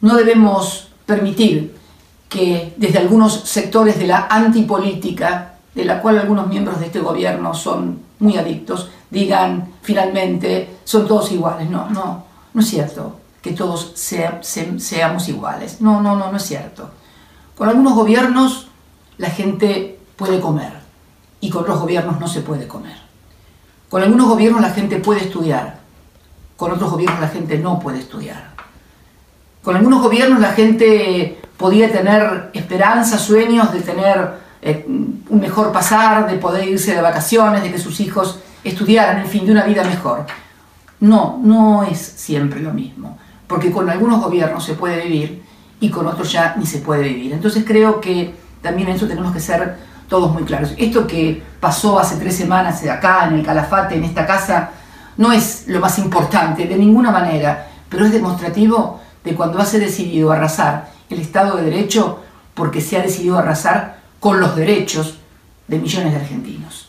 no debemos permitir que desde algunos sectores de la antipolítica, de la cual algunos miembros de este gobierno son muy adictos, digan finalmente son todos iguales. No, no, no es cierto que todos seamos iguales. No, no, no, no es cierto. Con algunos gobiernos la gente puede comer y con otros gobiernos no se puede comer. Con algunos gobiernos la gente puede estudiar, con otros gobiernos la gente no puede estudiar. Con algunos gobiernos la gente podía tener esperanzas, sueños de tener eh, un mejor pasar, de poder irse de vacaciones, de que sus hijos estudiaran, en fin, de una vida mejor. No, no es siempre lo mismo, porque con algunos gobiernos se puede vivir y con otros ya ni se puede vivir. Entonces creo que también en eso tenemos que ser todos muy claros. Esto que pasó hace tres semanas acá, en el Calafate, en esta casa, no es lo más importante, de ninguna manera, pero es demostrativo de cuando se decidido arrasar el Estado de Derecho porque se ha decidido arrasar con los derechos de millones de argentinos.